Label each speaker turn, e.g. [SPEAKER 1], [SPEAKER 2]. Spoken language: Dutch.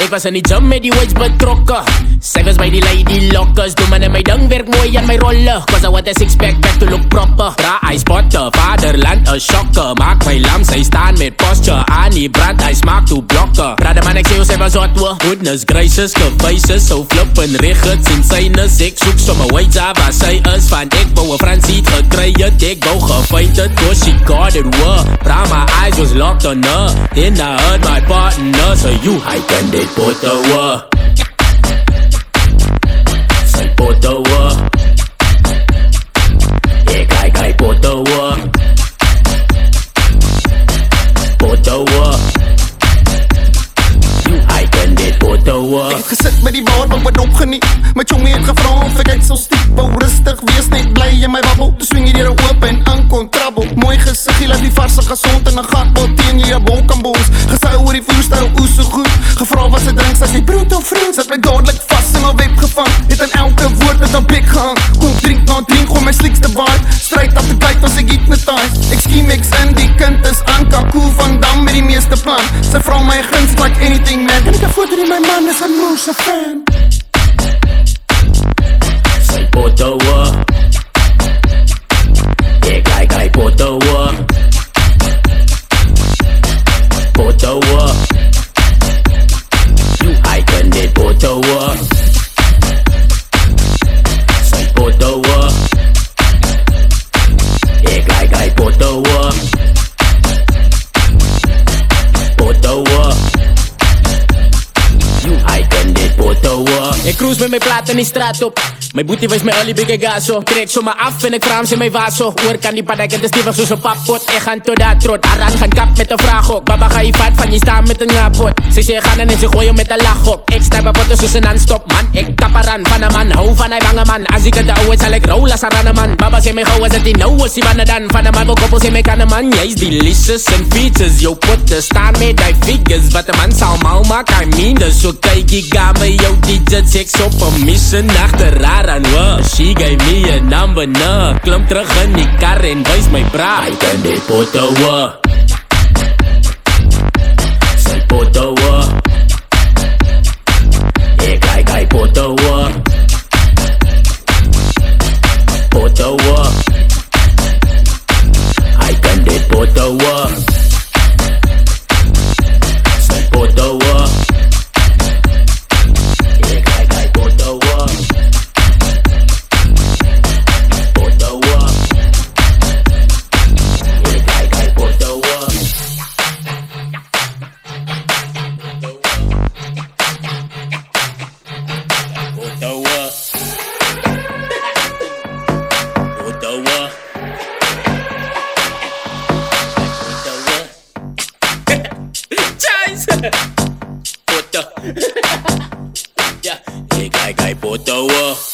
[SPEAKER 1] Ik was in die gym met die weights betrokken. Zij was bij die lady lockers. Doe maar mijn ding werk mooi aan mijn rollen. Cause I want a six pack back to look proper. Bra, I spotten, vaderland, een shocker. Maak mij lam, zij staan met posture. Annie brand, hij smaakt toe blokken. Brada man, ik zie hoe zij was hot, we. Goodness gracious, gefaces, zo flippen, rigged, sincenes. Ik zoek sommige weights aan waar zij is. Van ik wou een Frans niet gekregen. Ik wou gefeinted, cause she got it, we. Bra, my eyes was locked on her. Then I heard my partner, so you, I can date both of her.
[SPEAKER 2] Ek het gesit met die want wat opgeniet My chomie het gevra of ek uit sal stiek. Wou rustig wees, net bly in my babbel Toe swing jy deur oop en aankom trabbel Mooi gezicht, jy laat die varse gezond in 'n gat Bot teen jy 'n bonk kan boos Gesou oor die vloerstijl, oes so goed. Gevra wat sy drink, sy brood of vriend Sit my dadelik vast in my web gevang. Het in elke woord met 'n blik gehang. Kom drink na drink, gooi my sliekste vibe Strijd af de kijk, was ek hypnotized Ek ski mix in, beste plan. Sy vra my guns like anything man Kan ek 'n foto in my man is 'n
[SPEAKER 1] moer se fan Sy potoa Ek like hy potoa Potoa Ik cruise met mijn plaat in die straat op. Mijn booty wees mijn oliebig gaso. Trek zo maar af en ik kraam ze mijn vaso. Oor kan die padak en de stevig zoals een pappot. Ik ga tot dat trot. Aran gaan kap met een vraag ook. Baba ga je vat van je staan met een napot. Ze zeggen gaan en ze gooien met een lach op. Ik sta bij zoals een non-stop man. Ik kap eraan van een man. Hou van hij bange man. Als ik het ouwe zal ik rollen als een man. Baba zei mij gauw als het die nou is. Die mannen dan. Van een man wil koppel zei mij kan een man. Jij is delicious en features. Yo potten staan met die figures. Wat de man zal mal maken. I mean dus zo kijk ik aan me. Yo digits ik op een mission achteraan aan we. She gave me a number no. Klim terug in die kar en wys my bra. I can date both of her. Power.